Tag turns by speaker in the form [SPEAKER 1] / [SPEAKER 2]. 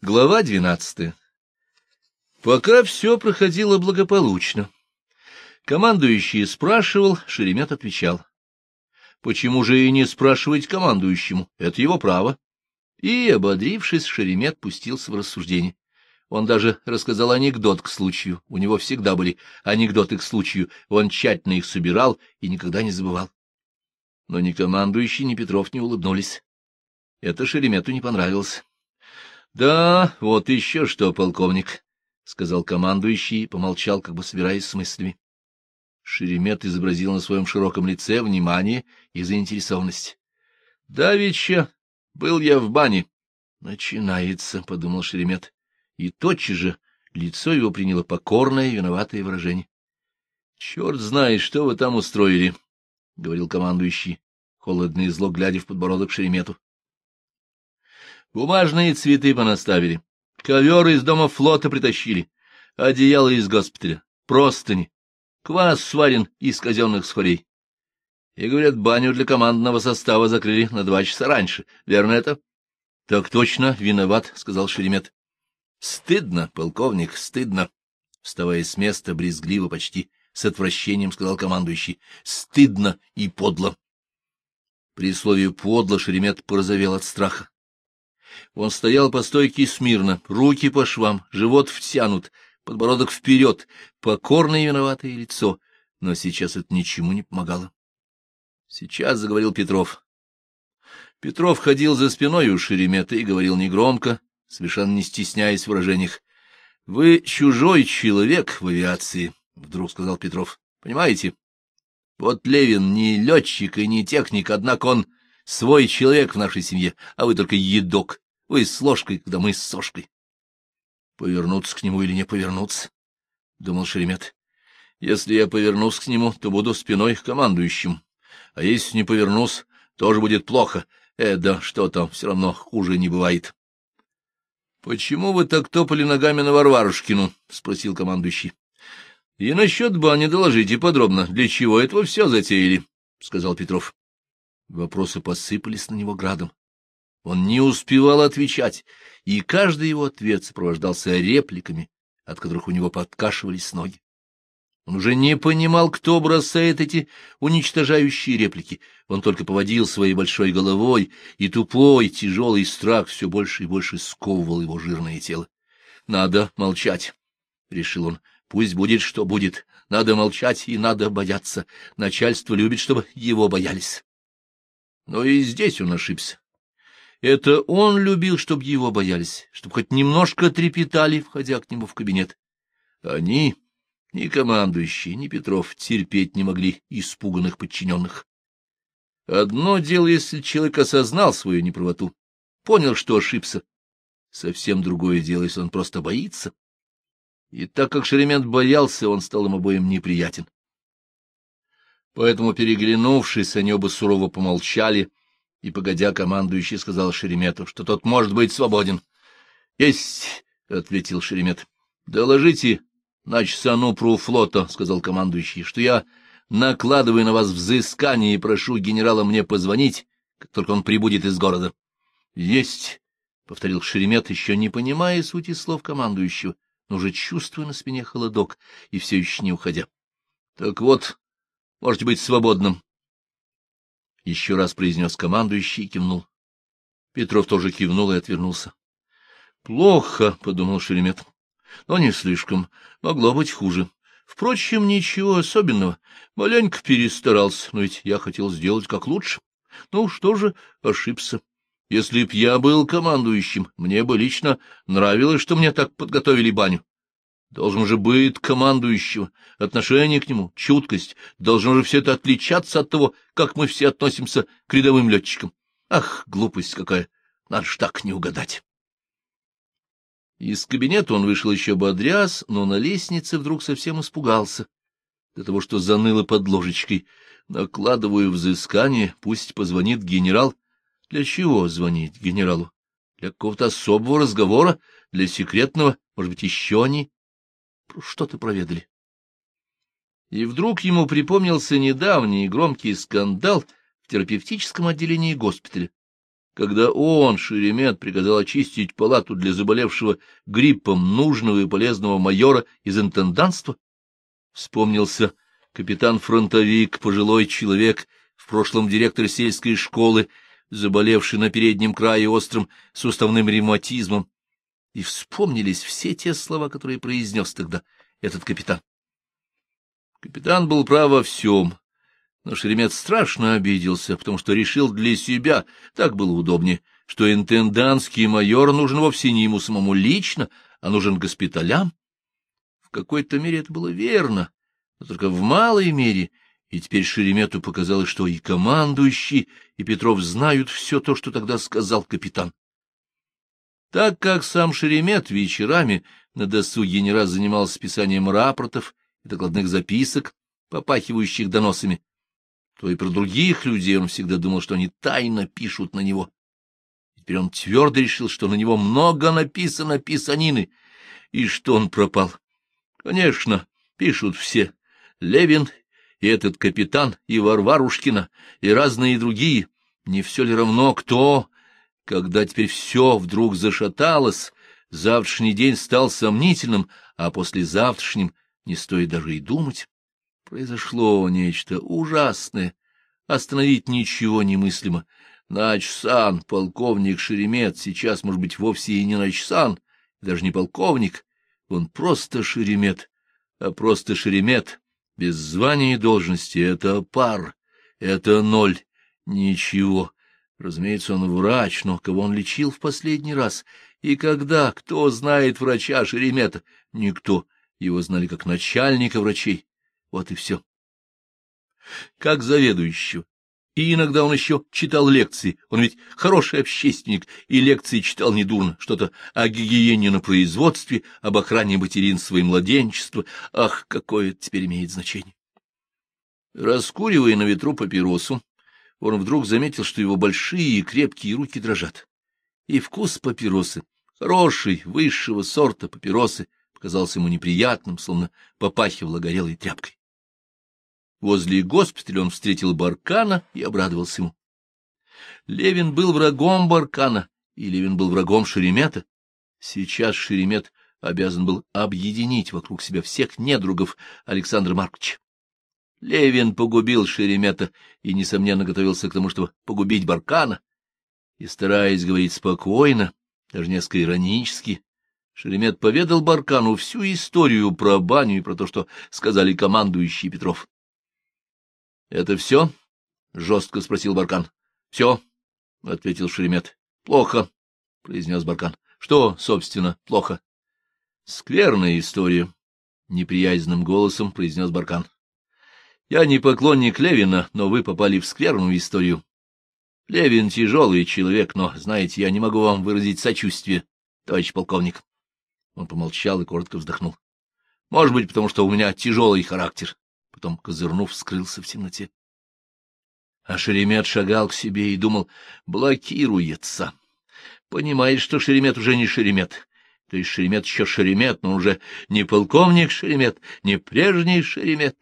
[SPEAKER 1] Глава двенадцатая. Пока все проходило благополучно. Командующий спрашивал, Шеремет отвечал. Почему же и не спрашивать командующему? Это его право. И, ободрившись, Шеремет пустился в рассуждение. Он даже рассказал анекдот к случаю. У него всегда были анекдоты к случаю. Он тщательно их собирал и никогда не забывал. Но ни командующий, ни Петров не улыбнулись. Это Шеремету не понравилось. — Да, вот еще что, полковник, — сказал командующий и помолчал, как бы собираясь с мыслями. Шеремет изобразил на своем широком лице внимание и заинтересованность. — Давеча был я в бане. — Начинается, — подумал Шеремет, и тотчас же лицо его приняло покорное, виноватое выражение. — Черт знает, что вы там устроили, — говорил командующий, холодно и зло глядя в подбородок Шеремету. Бумажные цветы понаставили, ковер из дома флота притащили, одеяло из госпиталя, простыни, квас сварен из казенных схорей. И, говорят, баню для командного состава закрыли на два часа раньше. Верно это? — Так точно, виноват, — сказал Шеремет. — Стыдно, полковник, стыдно. Вставая с места, брезгливо, почти с отвращением, сказал командующий. — Стыдно и подло. При слове «подло» Шеремет порозовел от страха. Он стоял по стойке смирно, руки по швам, живот втянут, подбородок вперед, покорное и виноватое лицо, но сейчас это ничему не помогало. Сейчас заговорил Петров. Петров ходил за спиной у Шеремета и говорил негромко, совершенно не стесняясь в выражениях. — Вы чужой человек в авиации, — вдруг сказал Петров. — Понимаете? Вот Левин не летчик и не техник, однако он свой человек в нашей семье, а вы только едок. Вы с ложкой, когда мы с сошкой. Повернуться к нему или не повернуться? — думал Шеремет. — Если я повернусь к нему, то буду спиной к командующим. А если не повернусь, тоже будет плохо. Э, да что там, все равно хуже не бывает. — Почему вы так топали ногами на Варварушкину? — спросил командующий. — И насчет бани доложите подробно. Для чего это вы все затеяли? — сказал Петров. Вопросы посыпались на него градом. Он не успевал отвечать, и каждый его ответ сопровождался репликами, от которых у него подкашивались ноги. Он уже не понимал, кто бросает эти уничтожающие реплики. Он только поводил своей большой головой, и тупой, тяжелый страх все больше и больше сковывал его жирное тело. — Надо молчать, — решил он. — Пусть будет, что будет. Надо молчать и надо бояться. Начальство любит, чтобы его боялись. Но и здесь он ошибся. Это он любил, чтобы его боялись, чтобы хоть немножко трепетали, входя к нему в кабинет. Они, ни командующие, ни Петров, терпеть не могли испуганных подчиненных. Одно дело, если человек осознал свою неправоту, понял, что ошибся. Совсем другое дело, если он просто боится. И так как Шеремет боялся, он стал им обоим неприятен. Поэтому, переглянувшись, они оба сурово помолчали, и, погодя, командующий сказал Шеремету, что тот может быть свободен. — Есть, — ответил Шеремет. — Доложите начсану пру флота, — сказал командующий, — что я накладываю на вас взыскание и прошу генерала мне позвонить, как только он прибудет из города. — Есть, — повторил Шеремет, еще не понимая сути слов командующего, но уже чувствуя на спине холодок и все еще не уходя. — Так вот, можете быть свободным, еще раз произнес командующий и кивнул. Петров тоже кивнул и отвернулся. — Плохо, — подумал Шеремет, — но не слишком. Могло быть хуже. Впрочем, ничего особенного. Маленько перестарался, но ведь я хотел сделать как лучше. Ну, что же, ошибся. Если б я был командующим, мне бы лично нравилось, что мне так подготовили баню. Должен же быть командующего, отношение к нему, чуткость. Должно же все это отличаться от того, как мы все относимся к рядовым летчикам. Ах, глупость какая! Надо ж так не угадать. Из кабинета он вышел еще бодряс, но на лестнице вдруг совсем испугался. Для того, что заныло под ложечкой. Накладываю взыскание, пусть позвонит генерал. Для чего звонить генералу? Для какого-то особого разговора? Для секретного? Может быть, еще они что-то проведали. И вдруг ему припомнился недавний громкий скандал в терапевтическом отделении госпиталя, когда он, Шеремет, приказал очистить палату для заболевшего гриппом нужного и полезного майора из интенданства? Вспомнился капитан-фронтовик, пожилой человек, в прошлом директор сельской школы, заболевший на переднем крае острым суставным ревматизмом. И вспомнились все те слова, которые произнес тогда этот капитан. Капитан был прав во всем, но Шеремет страшно обиделся, потому что решил для себя, так было удобнее, что интендантский майор нужен вовсе не ему самому лично, а нужен госпиталям. В какой-то мере это было верно, но только в малой мере, и теперь Шеремету показалось, что и командующий, и Петров знают все то, что тогда сказал капитан. Так как сам Шеремет вечерами на досуге не раз занимался писанием рапортов и докладных записок, попахивающих доносами, то и про других людей он всегда думал, что они тайно пишут на него. теперь он твердо решил, что на него много написано писанины, и что он пропал. Конечно, пишут все. Левин и этот капитан, и Варварушкина, и разные другие. Не все ли равно, кто? Когда теперь все вдруг зашаталось, завтрашний день стал сомнительным, а послезавтрашним не стоит даже и думать. Произошло нечто ужасное. Остановить ничего немыслимо. Начсан, полковник Шеремет, сейчас, может быть, вовсе и не Начсан, даже не полковник. Он просто Шеремет, а просто Шеремет, без звания и должности, это пар, это ноль, ничего. Разумеется, он врач, но кого он лечил в последний раз? И когда? Кто знает врача Шеремета? Никто. Его знали как начальника врачей. Вот и все. Как заведующего. И иногда он еще читал лекции. Он ведь хороший общественник, и лекции читал недурно. Что-то о гигиене на производстве, об охране материнства и младенчества. Ах, какое это теперь имеет значение! Раскуривая на ветру папиросу, он вдруг заметил, что его большие и крепкие руки дрожат. И вкус папиросы, хороший, высшего сорта папиросы, показался ему неприятным, словно попахивало горелой тряпкой. Возле госпиталя он встретил Баркана и обрадовался ему. Левин был врагом Баркана, и Левин был врагом Шеремета. Сейчас Шеремет обязан был объединить вокруг себя всех недругов Александра Марковича. Левин погубил Шеремета и, несомненно, готовился к тому, чтобы погубить Баркана. И, стараясь говорить спокойно, даже несколько иронически, Шеремет поведал Баркану всю историю про баню и про то, что сказали командующий Петров. — Это все? — жестко спросил Баркан. — Все, — ответил Шеремет. — Плохо, — произнес Баркан. — Что, собственно, плохо? — Скверная история, — неприязненным голосом произнес Баркан. — Я не поклонник Левина, но вы попали в скверную историю. Левин тяжелый человек, но, знаете, я не могу вам выразить сочувствие, товарищ полковник. Он помолчал и коротко вздохнул. — Может быть, потому что у меня тяжелый характер потом, козырнув, скрылся в темноте. А Шеремет шагал к себе и думал, блокируется. Понимает, что Шеремет уже не Шеремет. То есть Шеремет еще Шеремет, но уже не полковник Шеремет, не прежний Шеремет.